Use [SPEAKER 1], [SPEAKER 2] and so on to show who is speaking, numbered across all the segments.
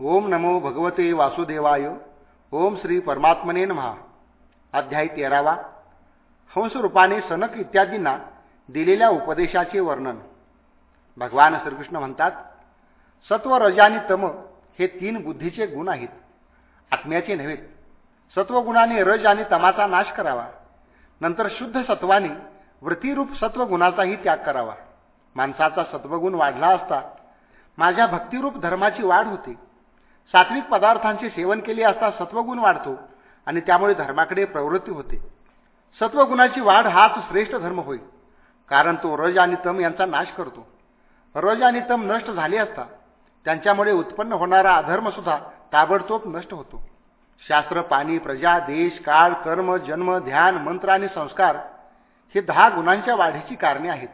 [SPEAKER 1] ओम नमो भगवते वासुदेवाय. ओम श्री परमात्मने महा अध्याय तेरावा. हंसरूपाने सनक इत्यादींना दिलेल्या उपदेशाचे वर्णन. भगवान श्रीकृष्ण म्हणतात सत्व रज आणि तम हे तीन बुद्धीचे गुण आहेत. आत्म्याचे नव्हे सत्वगुणाने रज आणि तमाचा नाश करावा. नंतर शुद्ध सत्वाने वृत्तीरूप सत्वगुणाचाही त्याग करावा. माणसाचा सत्वगुण वाढला असता माझ्या भक्तिरूप धर्माची वाढ होते. सात्विक पदार्थांचे सेवन केले असता सत्वगुण वाढतो आणि त्यामुळे धर्माकडे प्रवृत्ती होते. सत्वगुणाची वाढ हाच श्रेष्ठ धर्म होईल कारण तो रज आणि तम यांचा नाश करतो. रज आणि तम नष्ट झाले असता त्यांच्यामुळे उत्पन्न होणारा अधर्मसुद्धा ताबडतोब नष्ट होतो. शास्त्र पाणी प्रजा देश काळ कर्म जन्म ध्यान मंत्र आणि संस्कार हे दहा गुणांच्या वाढीची कारणे आहेत.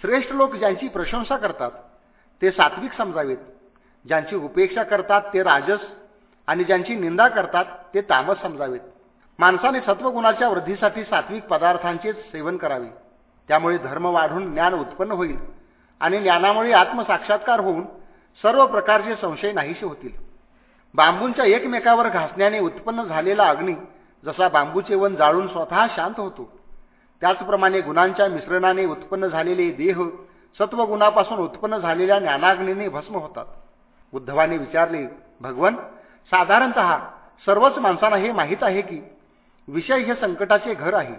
[SPEAKER 1] श्रेष्ठ लोक ज्यांची प्रशंसा करतात ते सात्विक समजावेत. ज्यांची उपेक्षा करतात ते राजस आणि ज्यांची निंदा करतात ते तामस समजावेत. माणसाने सत्वगुणाच्या वृद्धीसाठी सात्विक पदार्थांचेच सेवन करावे. त्यामुळे धर्म वाढून ज्ञान उत्पन्न होईल आणि ज्ञानामुळे आत्मसाक्षात्कार होऊन सर्व प्रकारचे संशय नाहीसे होतील. बांबूंच्या एकमेकावर घासण्याने उत्पन्न झालेला अग्नी जसा बांबूचे वन जाळून स्वतः शांत होतो त्याचप्रमाणे गुणांच्या मिश्रणाने उत्पन्न झालेले देह सत्वगुणापासून उत्पन्न झालेल्या ज्ञानाग्नीने भस्म होतात. उद्धवाने विचारले भगवन साधारणत सर्वच माणसांना हे माहीत आहे की विषय हे संकटाचे घर आहे.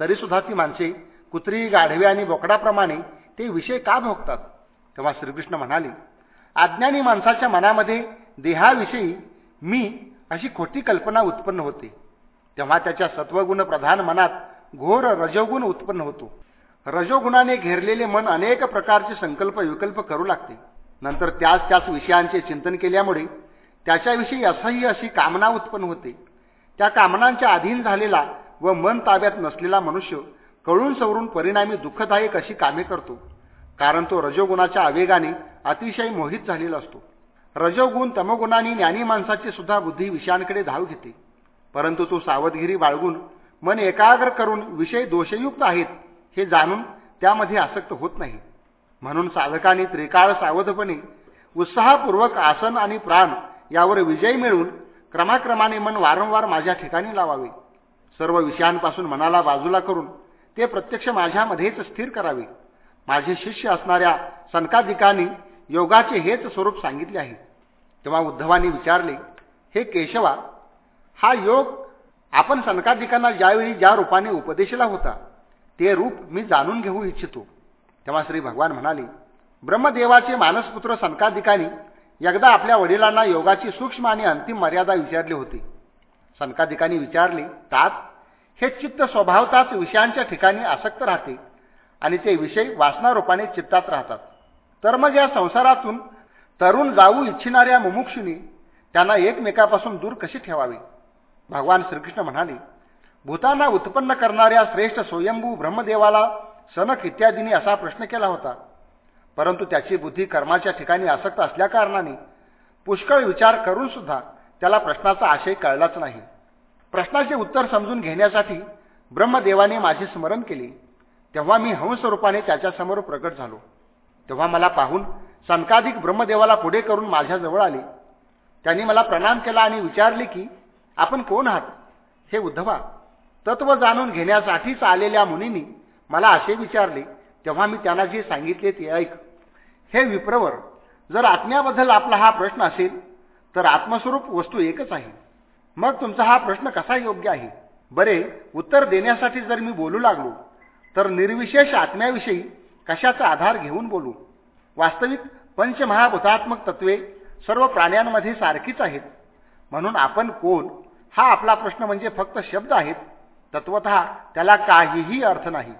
[SPEAKER 1] तरीसुद्धा ती माणसे कुत्री गाढवे आणि बोकडाप्रमाणे ते विषय का भोगतात? तेव्हा श्रीकृष्ण म्हणाले अज्ञानी माणसाच्या मनामध्ये देहाविषयी मी अशी खोटी कल्पना उत्पन्न होते. तेव्हा त्याच्या सत्वगुण प्रधान मनात घोर रजोगुण उत्पन्न होतो. रजोगुणाने घेरलेले मन अनेक प्रकारचे संकल्प विकल्प करू लागते. नंतर त्याच त्याच विषयांचे चिंतन केल्यामुळे त्याच्याविषयी असह्य अशी कामना उत्पन्न होते. त्या कामनांच्या अधीन झालेला व मन ताब्यात नसलेला मनुष्य कळून सवरून परिणामी दुःखदायक अशी कामे करतो कारण तो रजोगुणाच्या आवेगाने अतिशय मोहित झालेला असतो. रजोगुण तमोगुणाने ज्ञानी माणसाची सुद्धा बुद्धी विषयांकडे धाव घेते परंतु तो सावधगिरी बाळगून मन एकाग्र करून विषय दोषयुक्त आहेत हे जाणून त्यामध्ये आसक्त होत नाही. म्हणून साधकांनी त्रिकाळ सावधपणे उत्साहपूर्वक आसन आणि प्राण यावर विजय मिळवून क्रमाक्रमाने मन वारंवार माझ्या ठिकाणी लावावे. सर्व विषयांपासून मनाला बाजूला करून ते प्रत्यक्ष माझ्यामध्येच स्थिर करावे. माझे शिष्य असणाऱ्या सनकाधिकांनी योगाचे हेच स्वरूप सांगितले आहे. तेव्हा उद्धवानी विचारले हे केशवा हा योग आपण सनकाधिकांना ज्यावेळी ज्या रूपाने उपदेशला होता ते रूप मी जाणून घेऊ इच्छितो. तेव्हा श्री भगवान म्हणाले ब्रह्मदेवाचे मानसपुत्र सनकाधिकांनी एकदा आपल्या वडिलांना योगाची सूक्ष्म आणि अंतिम मर्यादा विचारली होती. सनकाधिकांनी विचारले तात हे चित्त स्वभावताच विषयांच्या ठिकाणी आसक्त राहते आणि ते विषय वासनारूपाने चित्तात राहतात. तर मग या संसारातून तरुण जाऊ इच्छिणाऱ्या मुमुक्षुनी त्यांना एकमेकापासून दूर कशी ठेवावी? भगवान श्रीकृष्ण म्हणाले भूतांना उत्पन्न करणाऱ्या श्रेष्ठ स्वयंभू ब्रह्मदेवाला सनक इत्यादींनी असा प्रश्न केला होता. परंतु त्याची बुद्धी कर्माच्या ठिकाणी आसक्त असल्याकारणाने पुष्कळ विचार करून सुद्धा त्याला प्रश्नाचा आशय कळलाच नाही. प्रश्नाचे उत्तर समजून घेण्यासाठी ब्रह्मदेवाने माझे स्मरण केले. तेव्हा मी हंसरूपाने त्याच्यासमोर प्रकट झालो. तेव्हा मला पाहून सनकाधिक ब्रह्मदेवाला पुढे करून माझ्याजवळ आले. त्यांनी मला प्रणाम केला आणि विचारले की आपण कोण आहात? हे उद्धवा तत्व जाणून घेण्यासाठीच आलेल्या मुनींनी मला असे विचारले तेव्हा मी त्यांना जे सांगितले ते ऐक. हे विप्रवर जर आत्म्याबद्दल आपला हा प्रश्न असेल तर आत्मस्वरूप वस्तू एकच आहे. मग तुमचा हा प्रश्न कसा योग्य आहे? बरे उत्तर देण्यासाठी जर मी बोलू लागलो तर निर्विशेष आत्म्याविषयी कशाचा आधार घेऊन बोलू? वास्तविक पंचमहाभूतात्मक तत्वे सर्व प्राण्यांमध्ये सारखीच आहेत. म्हणून आपण कोण हा आपला प्रश्न म्हणजे फक्त शब्द आहेत तत्वत त्याला काहीही अर्थ नाही.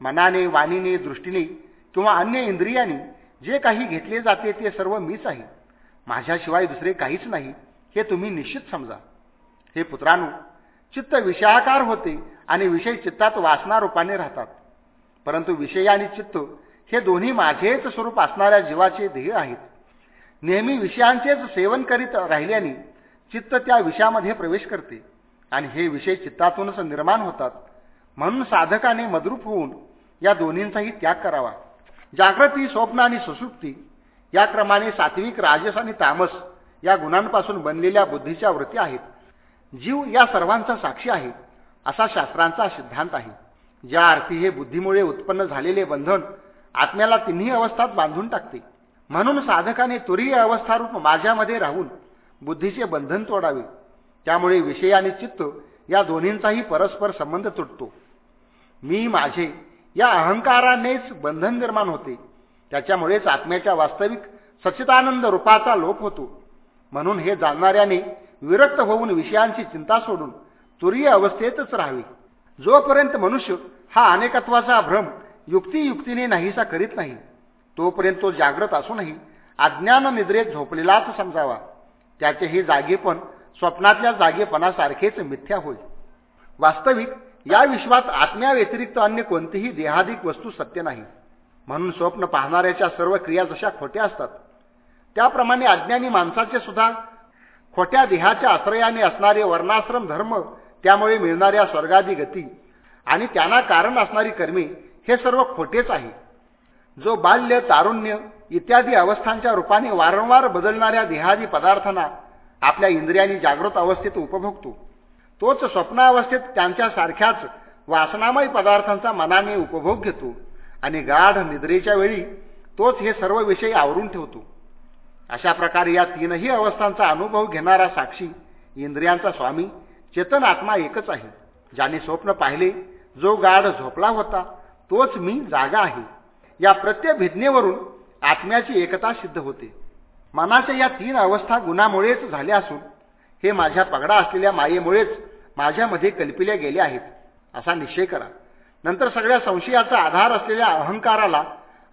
[SPEAKER 1] मनाने वाणीने दृष्टीने किंवा अन्य इंद्रियाने जे काही घेतले जाते ते सर्व मीच आहे. माझ्याशिवाय दुसरे काहीच नाही हे तुम्ही निश्चित समजा. हे पुत्रांनो चित्त विषयाकार होते आणि विषय चित्तात वासनारूपाने राहतात. परंतु विषय आणि चित्त हे दोन्ही माझेच स्वरूप असणाऱ्या जीवाचे ध्येय आहेत. नेहमी विषयांचेच सेवन करीत राहिल्याने चित्त त्या विषयामध्ये प्रवेश करते आणि हे विषय चित्तातूनच निर्माण होतात. म्हणून साधकाने मद्रूप होऊन या दोन्हींचाही त्याग करावा. जागृती स्वप्न आणि सुसुप्ती या क्रमाने सात्विक राजस आणि तामस या गुणांपासून बनलेल्या बुद्धीच्या वृत्ती आहेत. जीव या सर्वांचा साक्षी आहे असा शास्त्रांचा सिद्धांत आहे. ज्या अर्थी हे बुद्धीमुळे उत्पन्न झालेले बंधन आत्म्याला तिन्ही अवस्थात बांधून टाकते. म्हणून साधकाने तुरीय अवस्थारूप माझ्यामध्ये राहून बुद्धीचे बंधन तोडावे. त्यामुळे विषय आणि चित्त या दोन्हींचाही परस्पर संबंध तुटतो. मी माझे या अहंकारानेच बंधन निर्माण होते. त्याच्यामुळेच आत्म्याच्या वास्तविक सच्चिदानंद रूपाचा लोप होतो. म्हणून हे जाणणाऱ्याने विरक्त होऊन विषयांची चिंता सोडून तुरीय अवस्थेतच राहावी. जोपर्यंत मनुष्य हा अनेकत्वाचा भ्रम युक्तियुक्तीने नाहीसा करीत नाही तोपर्यंत तो जागृत असूनही अज्ञान निद्रेत झोपलेलाच समजावा. त्याचे हे जागेपण स्वप्नातल्या जागेपणासारखेच मिथ्या होईल वास्तविक या विश्वात आत्म्याव्यतिरिक्त अन्य कोणतीही देहाधिक वस्तू सत्य नाही. म्हणून स्वप्न पाहणाऱ्याच्या सर्व क्रिया जशा खोट्या असतात त्याप्रमाणे अज्ञानी माणसाचे सुद्धा खोट्या देहाच्या आश्रयाने असणारे वर्णाश्रम धर्म त्यामुळे मिळणाऱ्या स्वर्गादी गती आणि त्यांना कारण असणारी कर्मे हे सर्व खोटेच आहे. जो बाल्य तारुण्य इत्यादी अवस्थांच्या रूपाने वारंवार बदलणाऱ्या देहादी पदार्थांना आपल्या इंद्रियांनी जागृत अवस्थेत उपभोगतो. तोच स्वप्नावस्थेत त्यांच्यासारख्याच वासनामय पदार्थांचा मनाने उपभोग घेतो आणि गाढ निद्रेच्या वेळी तोच हे सर्व विषय आवरून ठेवतो. अशा प्रकारे या तीनही अवस्थांचा अनुभव घेणारा साक्षी इंद्रियांचा स्वामी चेतन आत्मा एकच आहे. ज्याने स्वप्न पाहिले जो गाढ झोपला होता तोच मी जागा आहे. या प्रत्यभिज्ञेवरून आत्म्याची एकता सिद्ध होते. मनाच्या या तीन अवस्था गुणामुळेच झाल्या असून हे माझ्या पगडा असलेल्या मायेमुळेच माझ्यामध्ये कल्पिल्या गेल्या आहेत असा निश्चय करा. नंतर सगळ्या संशयाचा आधार असलेल्या अहंकाराला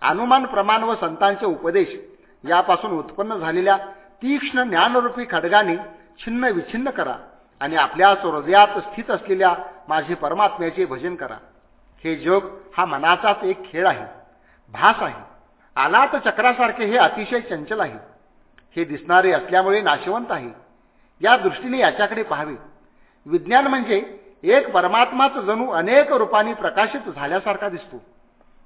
[SPEAKER 1] अनुमान प्रमाण व संतांचे उपदेश यापासून उत्पन्न झालेल्या तीक्ष्ण ज्ञानरूपी खडगाने छिन्न विछिन्न करा आणि आपल्या हृदयात स्थित असलेल्या माझे परमात्म्याचे भजन करा. हे जग हा मनाचाच एक खेळ आहे भास आहे. आलात चक्रासारखे हे अतिशय चंचल आहे. हे दिसणारे असल्यामुळे नाशवंत आहे. या दृष्टीने याच्याकडे पाहावे. विज्ञान म्हणजे एक परमात्माच जणू अनेक रूपांनी प्रकाशित झाल्यासारखा दिसतो.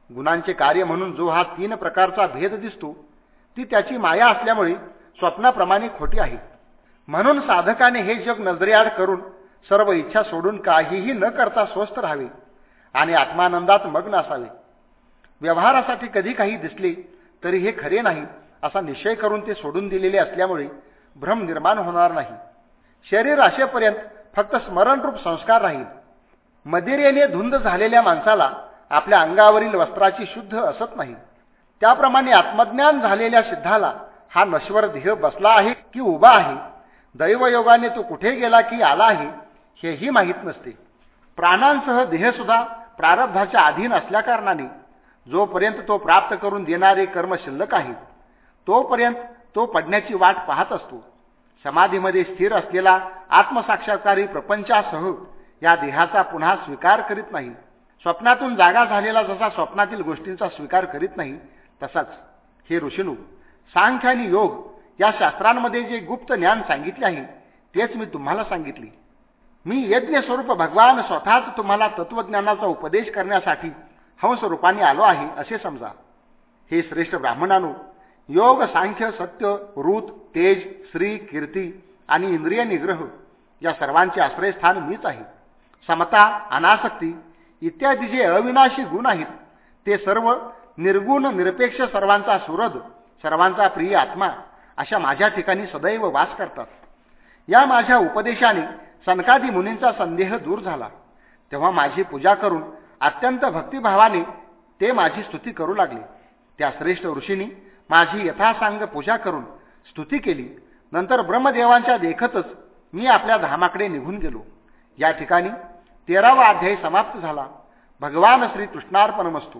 [SPEAKER 1] गुणांचे कार्य म्हणून जो हा तीन प्रकारचा भेद दिसतो ती त्याची माया असल्यामुळे स्वप्नाप्रमाणे खोटी आहे. म्हणून साधकाने हे जग नजरेआड करून सर्व इच्छा सोडून काहीही न करता स्वस्थ राहावे आणि आत्मानंदात मग्न असावे. व्यवहारासाठी कधी काही दिसले तरी हे खरे नाही असा निश्चय करून ते सोडून दिलेले असल्यामुळे भ्रम निर्माण होणार नाही. शरीर असेपर्यंत फक्त स्मरणरूप संस्कार राहील. मदिरेने धुंद झालेल्या माणसाला आपल्या अंगावरील वस्त्राची शुद्ध असत नाही. त्याप्रमाणे आत्मज्ञान झालेल्या सिद्धाला हा नश्वर देह बसला आहे की उभा आहे? दैवयोगाने तो कुठे गेला की आला आहे हेही माहीत नसते. प्राणांसह देहसुद्धा प्रारब्धाच्या अधीन असल्याकारणाने जोपर्यंत तो प्राप्त करून देणारे कर्म शिल्लक आहे तोपर्यंत तो पडण्याची वाट पाहत असतो. समाधीमध्ये स्थिर असलेला आत्मसाक्षात्कारी प्रपंचासह या देहाचा पुन्हा स्वीकार करीत नाही स्वप्नातून जागा झालेला जसा स्वप्नातील गोष्टींचा स्वीकार करीत नाही तसाच हे ऋषिनू सांख्य आणि योग या शास्त्रांमध्ये जे गुप्त ज्ञान सांगितले आहे तेच मी तुम्हाला सांगितले. मी यज्ञ स्वरूप भगवान स्वतःच तुम्हाला तत्वज्ञानाचा उपदेश करण्यासाठी हंस रूपाने आलो आहे असे समजा. हे श्रेष्ठ ब्राह्मणानो योग सांख्य सत्य ऋत तेज श्री कीर्ती आणि इंद्रिय निग्रह या सर्वांचे आश्रयस्थान मीच आहे. समता अनासक्ती इत्यादी जे अविनाशी गुण आहेत ते सर्व निर्गुण निरपेक्ष सर्वांचा सुरद सर्वांचा प्रिय आत्मा अशा माझ्या ठिकाणी सदैव वास करतात. या माझ्या उपदेशाने सनकादी मुनींचा संदेह दूर झाला. तेव्हा माझी पूजा करून अत्यंत भक्तिभावाने ते माझी स्तुती करू लागले. त्या श्रेष्ठ ऋषींनी माझी यथासांग पूजा करून स्तुती केली. नंतर ब्रह्मदेवांच्या देखतच मी आपल्या धामाकडे निघून गेलो. या ठिकाणी तेरावा अध्यायी समाप्त झाला. भगवान श्री कृष्णार्पणम असतो